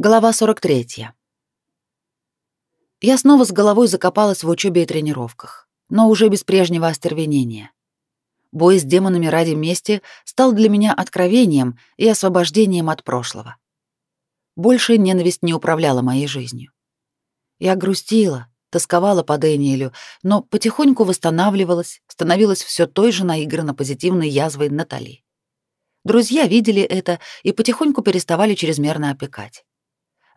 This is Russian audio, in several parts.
Глава 43. Я снова с головой закопалась в учебе и тренировках, но уже без прежнего остервенения. Бой с демонами ради мести стал для меня откровением и освобождением от прошлого. Больше ненависть не управляла моей жизнью. Я грустила, тосковала по Дэниелю, но потихоньку восстанавливалась, становилась все той же наигранно позитивной язвой Натали. Друзья видели это и потихоньку переставали чрезмерно опекать.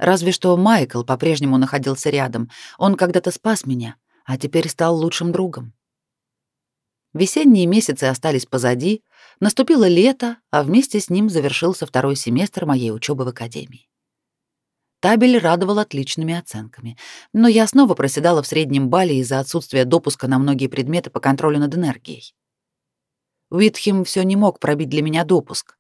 Разве что Майкл по-прежнему находился рядом. Он когда-то спас меня, а теперь стал лучшим другом. Весенние месяцы остались позади, наступило лето, а вместе с ним завершился второй семестр моей учебы в академии. Табель радовал отличными оценками, но я снова проседала в среднем балле из-за отсутствия допуска на многие предметы по контролю над энергией. Уитхем все не мог пробить для меня допуск.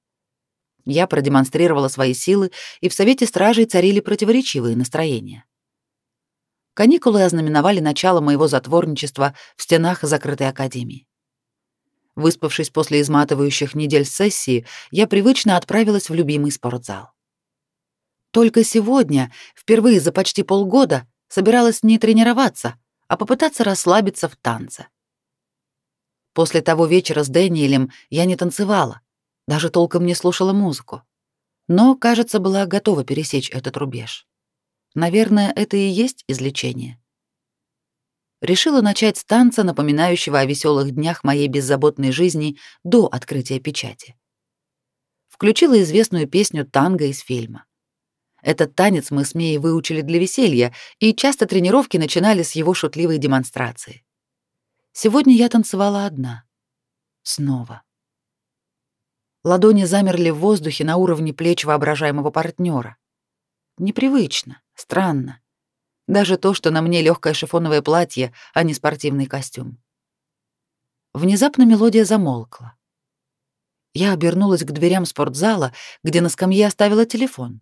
Я продемонстрировала свои силы, и в Совете Стражей царили противоречивые настроения. Каникулы ознаменовали начало моего затворничества в стенах закрытой академии. Выспавшись после изматывающих недель сессии, я привычно отправилась в любимый спортзал. Только сегодня, впервые за почти полгода, собиралась не тренироваться, а попытаться расслабиться в танце. После того вечера с Дэниелем я не танцевала, даже толком не слушала музыку. Но, кажется, была готова пересечь этот рубеж. Наверное, это и есть излечение. Решила начать с танца, напоминающего о веселых днях моей беззаботной жизни до открытия печати. Включила известную песню танго из фильма. Этот танец мы с Мией выучили для веселья, и часто тренировки начинали с его шутливой демонстрации. Сегодня я танцевала одна. Снова. Ладони замерли в воздухе на уровне плеч воображаемого партнера. Непривычно, странно. Даже то, что на мне легкое шифоновое платье, а не спортивный костюм. Внезапно мелодия замолкла. Я обернулась к дверям спортзала, где на скамье оставила телефон.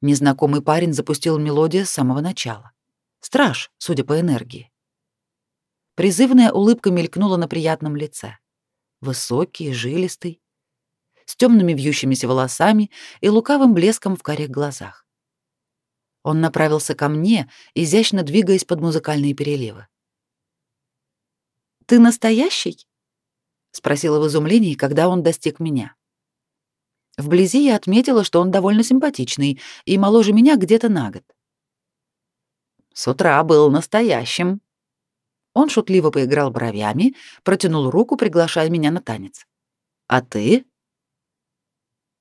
Незнакомый парень запустил мелодию с самого начала. Страж, судя по энергии. Призывная улыбка мелькнула на приятном лице. Высокий, жилистый, с темными вьющимися волосами и лукавым блеском в карих глазах. Он направился ко мне, изящно двигаясь под музыкальные переливы. «Ты настоящий?» — спросила в изумлении, когда он достиг меня. Вблизи я отметила, что он довольно симпатичный и моложе меня где-то на год. «С утра был настоящим». Он шутливо поиграл бровями, протянул руку, приглашая меня на танец. «А ты?»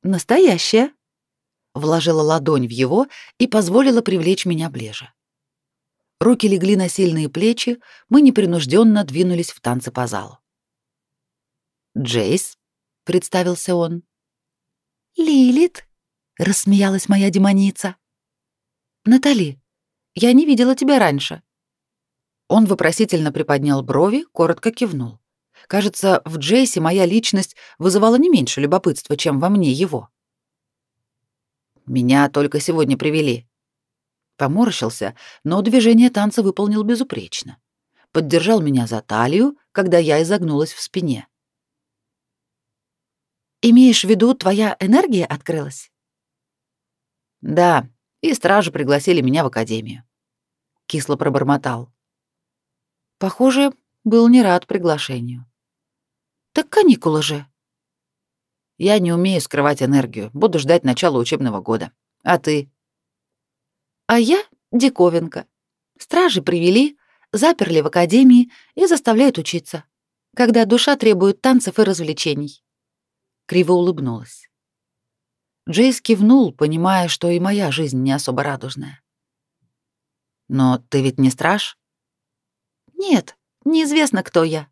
Настоящая. Вложила ладонь в его и позволила привлечь меня ближе. Руки легли на сильные плечи, мы непринужденно двинулись в танцы по залу. «Джейс», — представился он. «Лилит», — рассмеялась моя демоница. «Натали, я не видела тебя раньше». Он вопросительно приподнял брови, коротко кивнул. Кажется, в Джейсе моя личность вызывала не меньше любопытства, чем во мне его. Меня только сегодня привели. Поморщился, но движение танца выполнил безупречно. Поддержал меня за талию, когда я изогнулась в спине. «Имеешь в виду, твоя энергия открылась?» «Да, и стражи пригласили меня в академию», — кисло пробормотал. Похоже, был не рад приглашению. Так каникулы же. Я не умею скрывать энергию. Буду ждать начала учебного года. А ты? А я диковинка. Стражи привели, заперли в академии и заставляют учиться, когда душа требует танцев и развлечений. Криво улыбнулась. Джейс кивнул, понимая, что и моя жизнь не особо радужная. Но ты ведь не страж? Нет, неизвестно, кто я.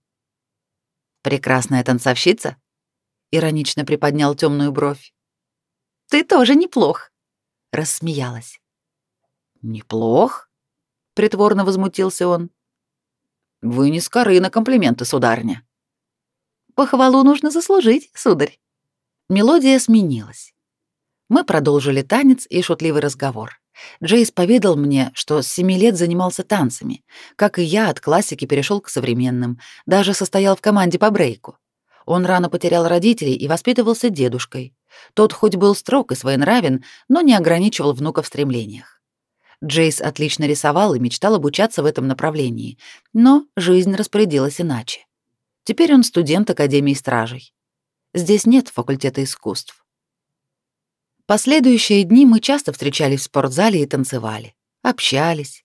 Прекрасная танцовщица? Иронично приподнял темную бровь. Ты тоже неплох, рассмеялась. Неплох? Притворно возмутился он. Вы не скоры на комплименты, сударня. Похвалу нужно заслужить, сударь. Мелодия сменилась. Мы продолжили танец и шутливый разговор. Джейс поведал мне, что с семи лет занимался танцами. Как и я, от классики перешел к современным, даже состоял в команде по брейку. Он рано потерял родителей и воспитывался дедушкой. Тот хоть был строг и своенравен, но не ограничивал внука в стремлениях. Джейс отлично рисовал и мечтал обучаться в этом направлении, но жизнь распорядилась иначе. Теперь он студент Академии стражей. Здесь нет факультета искусств. Последующие дни мы часто встречались в спортзале и танцевали, общались.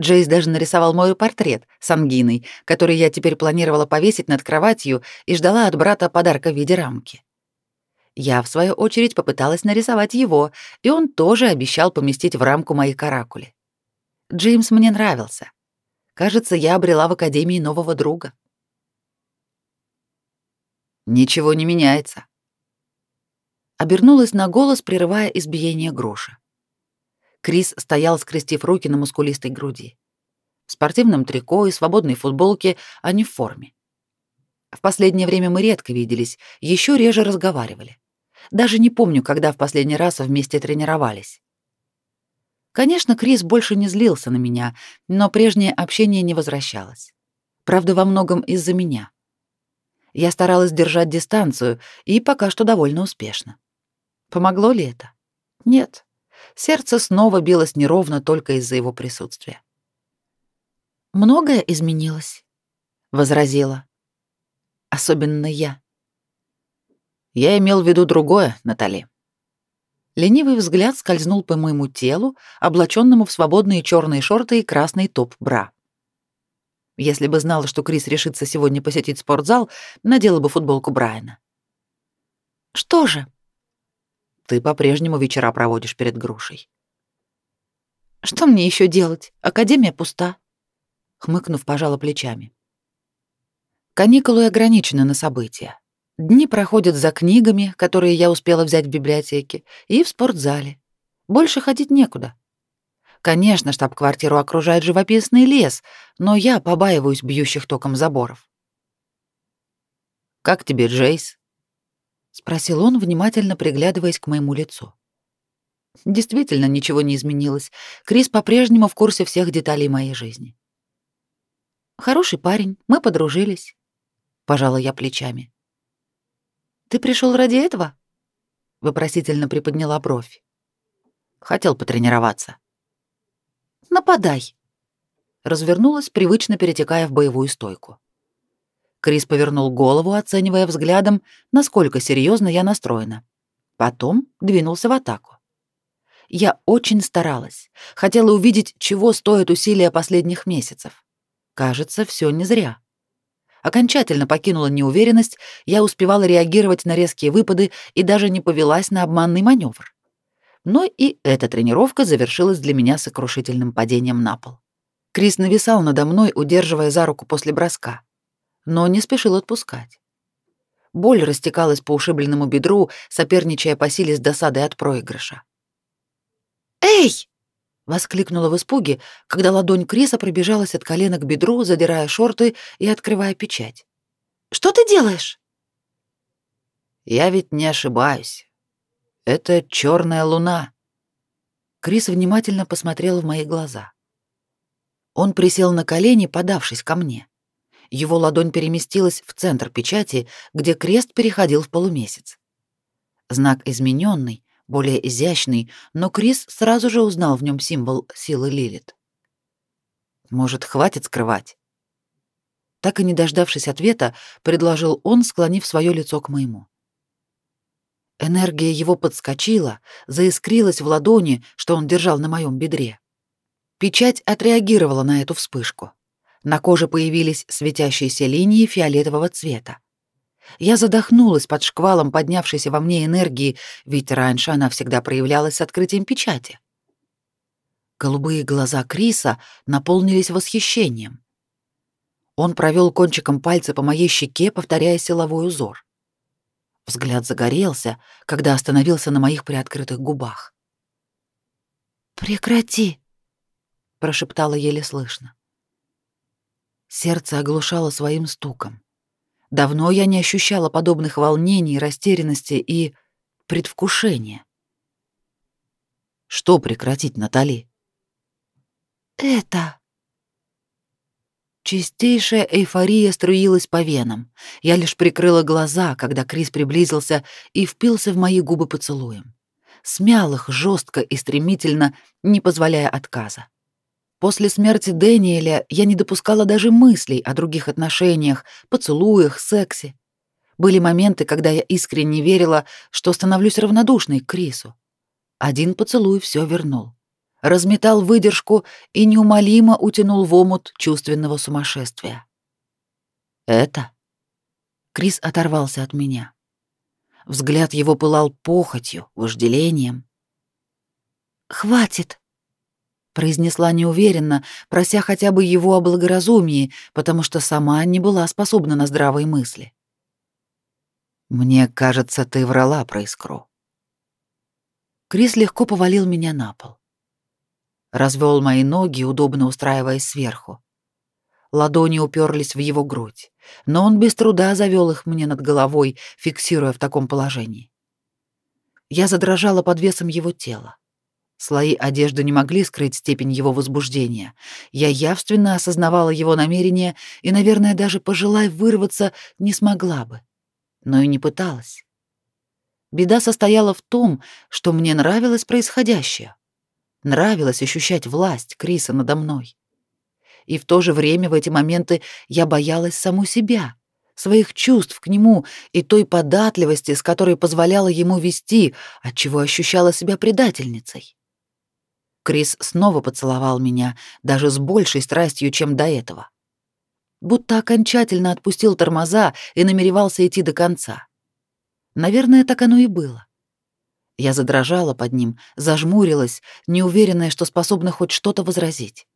Джейс даже нарисовал мой портрет с ангиной, который я теперь планировала повесить над кроватью и ждала от брата подарка в виде рамки. Я, в свою очередь, попыталась нарисовать его, и он тоже обещал поместить в рамку мои каракули. Джеймс мне нравился. Кажется, я обрела в Академии нового друга. Ничего не меняется. Обернулась на голос, прерывая избиение груши. Крис стоял, скрестив руки на мускулистой груди. В спортивном трико и свободной футболке, а не в форме. В последнее время мы редко виделись, еще реже разговаривали. Даже не помню, когда в последний раз вместе тренировались. Конечно, Крис больше не злился на меня, но прежнее общение не возвращалось. Правда, во многом из-за меня. Я старалась держать дистанцию, и пока что довольно успешно. Помогло ли это? Нет. Сердце снова билось неровно только из-за его присутствия. «Многое изменилось», — возразила. «Особенно я». Я имел в виду другое, Натали. Ленивый взгляд скользнул по моему телу, облаченному в свободные черные шорты и красный топ-бра. Если бы знала, что Крис решится сегодня посетить спортзал, надела бы футболку Брайана. «Что же?» «Ты по-прежнему вечера проводишь перед грушей». «Что мне еще делать? Академия пуста», — хмыкнув, пожала плечами. Каникулы ограничены на события. Дни проходят за книгами, которые я успела взять в библиотеке, и в спортзале. Больше ходить некуда. Конечно, штаб-квартиру окружает живописный лес, но я побаиваюсь бьющих током заборов. «Как тебе, Джейс?» — спросил он, внимательно приглядываясь к моему лицу. Действительно, ничего не изменилось. Крис по-прежнему в курсе всех деталей моей жизни. «Хороший парень, мы подружились», — пожала я плечами. Ты пришел ради этого? Вопросительно приподняла бровь. Хотел потренироваться. Нападай. Развернулась, привычно перетекая в боевую стойку. Крис повернул голову, оценивая взглядом, насколько серьезно я настроена. Потом двинулся в атаку. Я очень старалась, хотела увидеть, чего стоят усилия последних месяцев. Кажется, все не зря окончательно покинула неуверенность, я успевала реагировать на резкие выпады и даже не повелась на обманный маневр. Но и эта тренировка завершилась для меня сокрушительным падением на пол. Крис нависал надо мной, удерживая за руку после броска, но не спешил отпускать. Боль растекалась по ушибленному бедру, соперничая по силе с досадой от проигрыша. «Эй!» Воскликнула в испуге, когда ладонь Криса пробежалась от колена к бедру, задирая шорты и открывая печать. «Что ты делаешь?» «Я ведь не ошибаюсь. Это черная луна». Крис внимательно посмотрел в мои глаза. Он присел на колени, подавшись ко мне. Его ладонь переместилась в центр печати, где крест переходил в полумесяц. Знак измененный, более изящный, но Крис сразу же узнал в нем символ силы Лилит. Может, хватит скрывать? Так и не дождавшись ответа, предложил он, склонив свое лицо к моему. Энергия его подскочила, заискрилась в ладони, что он держал на моем бедре. Печать отреагировала на эту вспышку. На коже появились светящиеся линии фиолетового цвета. Я задохнулась под шквалом поднявшейся во мне энергии, ведь раньше она всегда проявлялась с открытием печати. Голубые глаза Криса наполнились восхищением. Он провел кончиком пальца по моей щеке, повторяя силовой узор. Взгляд загорелся, когда остановился на моих приоткрытых губах. «Прекрати!» — прошептала еле слышно. Сердце оглушало своим стуком. Давно я не ощущала подобных волнений, растерянности и предвкушения. Что прекратить, Натали? Это Чистейшая эйфория струилась по венам. Я лишь прикрыла глаза, когда Крис приблизился и впился в мои губы поцелуем. Смял их жестко и стремительно, не позволяя отказа. После смерти Дэниеля я не допускала даже мыслей о других отношениях, поцелуях, сексе. Были моменты, когда я искренне верила, что становлюсь равнодушной к Крису. Один поцелуй все вернул разметал выдержку и неумолимо утянул в омут чувственного сумасшествия. «Это?» Крис оторвался от меня. Взгляд его пылал похотью, вожделением. «Хватит!» — произнесла неуверенно, прося хотя бы его о благоразумии, потому что сама не была способна на здравые мысли. «Мне кажется, ты врала про искру». Крис легко повалил меня на пол развел мои ноги, удобно устраиваясь сверху. Ладони уперлись в его грудь, но он без труда завел их мне над головой, фиксируя в таком положении. Я задрожала под весом его тела. Слои одежды не могли скрыть степень его возбуждения. Я явственно осознавала его намерения и, наверное, даже пожелая вырваться, не смогла бы. Но и не пыталась. Беда состояла в том, что мне нравилось происходящее. Нравилось ощущать власть Криса надо мной. И в то же время в эти моменты я боялась саму себя, своих чувств к нему и той податливости, с которой позволяла ему вести, отчего ощущала себя предательницей. Крис снова поцеловал меня, даже с большей страстью, чем до этого. Будто окончательно отпустил тормоза и намеревался идти до конца. Наверное, так оно и было. Я задрожала под ним, зажмурилась, неуверенная, что способна хоть что-то возразить.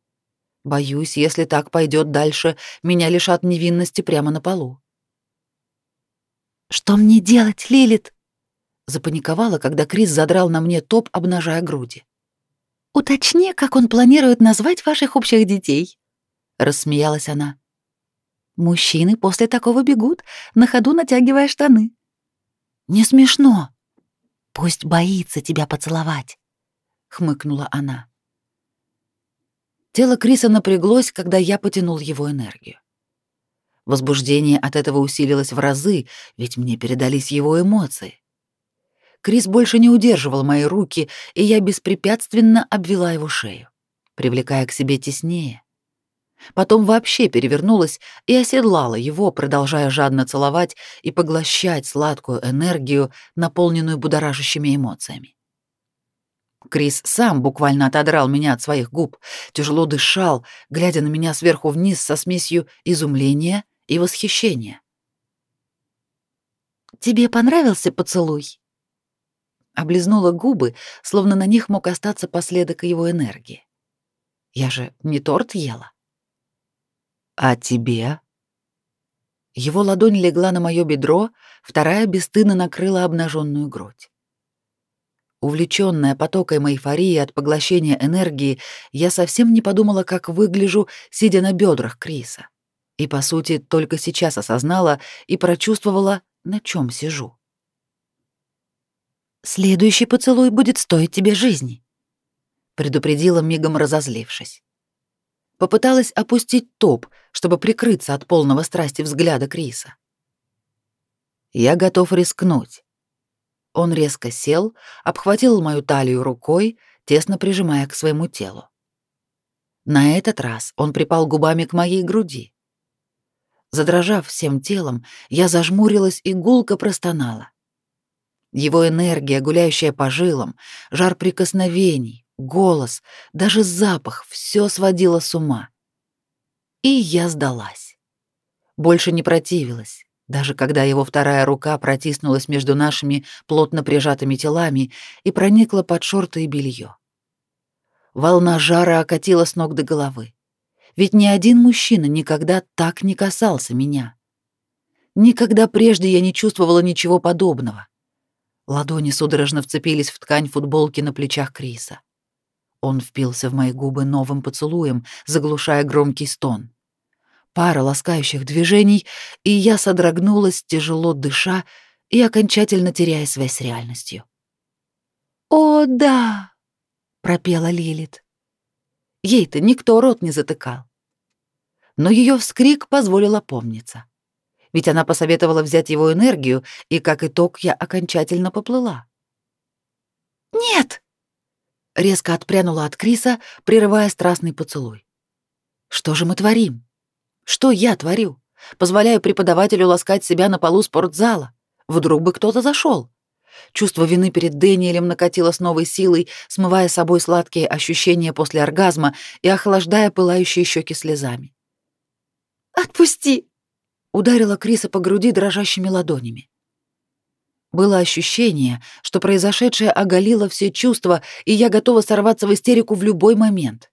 Боюсь, если так пойдет дальше, меня лишат невинности прямо на полу. «Что мне делать, Лилит?» Запаниковала, когда Крис задрал на мне топ, обнажая груди. «Уточни, как он планирует назвать ваших общих детей», — рассмеялась она. «Мужчины после такого бегут, на ходу натягивая штаны». «Не смешно», Пусть боится тебя поцеловать, хмыкнула она. Тело Криса напряглось, когда я потянул его энергию. Возбуждение от этого усилилось в разы, ведь мне передались его эмоции. Крис больше не удерживал мои руки, и я беспрепятственно обвела его шею, привлекая к себе теснее. Потом вообще перевернулась и оседлала его, продолжая жадно целовать и поглощать сладкую энергию, наполненную будоражащими эмоциями. Крис сам буквально отодрал меня от своих губ, тяжело дышал, глядя на меня сверху вниз со смесью изумления и восхищения. «Тебе понравился поцелуй?» Облизнула губы, словно на них мог остаться последок его энергии. «Я же не торт ела». А тебе? Его ладонь легла на моё бедро, вторая бесстыдно накрыла обнаженную грудь. Увлечённая потоком эйфории от поглощения энергии, я совсем не подумала, как выгляжу, сидя на бедрах Криса. И, по сути, только сейчас осознала и прочувствовала, на чём сижу. «Следующий поцелуй будет стоить тебе жизни», — предупредила, мигом разозлившись. Попыталась опустить топ, чтобы прикрыться от полного страсти взгляда Криса. «Я готов рискнуть». Он резко сел, обхватил мою талию рукой, тесно прижимая к своему телу. На этот раз он припал губами к моей груди. Задрожав всем телом, я зажмурилась и гулко простонала. Его энергия, гуляющая по жилам, жар прикосновений, голос, даже запах — все сводило с ума. И я сдалась. Больше не противилась, даже когда его вторая рука протиснулась между нашими плотно прижатыми телами и проникла под шорты и белье. Волна жара окатила с ног до головы. Ведь ни один мужчина никогда так не касался меня. Никогда прежде я не чувствовала ничего подобного. Ладони судорожно вцепились в ткань футболки на плечах Криса. Он впился в мои губы новым поцелуем, заглушая громкий стон. Пара ласкающих движений, и я содрогнулась, тяжело дыша и окончательно теряя связь с реальностью. «О, да!» — пропела Лилит. Ей-то никто рот не затыкал. но ее вскрик позволил опомниться. Ведь она посоветовала взять его энергию, и как итог я окончательно поплыла. «Нет!» Резко отпрянула от Криса, прерывая страстный поцелуй. «Что же мы творим? Что я творю? Позволяю преподавателю ласкать себя на полу спортзала. Вдруг бы кто-то зашел. Чувство вины перед Дэниелем накатило с новой силой, смывая с собой сладкие ощущения после оргазма и охлаждая пылающие щеки слезами. «Отпусти!» — ударила Криса по груди дрожащими ладонями. Было ощущение, что произошедшее оголило все чувства, и я готова сорваться в истерику в любой момент.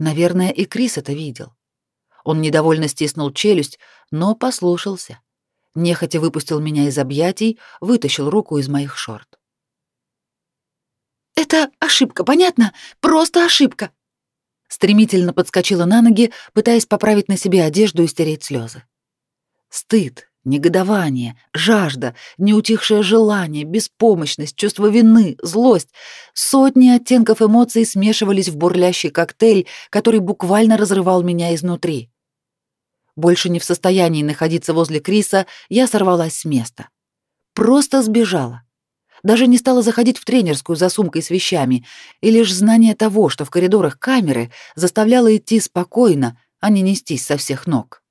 Наверное, и Крис это видел. Он недовольно стиснул челюсть, но послушался. Нехотя выпустил меня из объятий, вытащил руку из моих шорт. «Это ошибка, понятно? Просто ошибка!» Стремительно подскочила на ноги, пытаясь поправить на себе одежду и стереть слезы. Стыд, негодование, жажда, неутихшее желание, беспомощность, чувство вины, злость. Сотни оттенков эмоций смешивались в бурлящий коктейль, который буквально разрывал меня изнутри. Больше не в состоянии находиться возле Криса, я сорвалась с места. Просто сбежала. Даже не стала заходить в тренерскую за сумкой с вещами, и лишь знание того, что в коридорах камеры, заставляло идти спокойно, а не нестись со всех ног.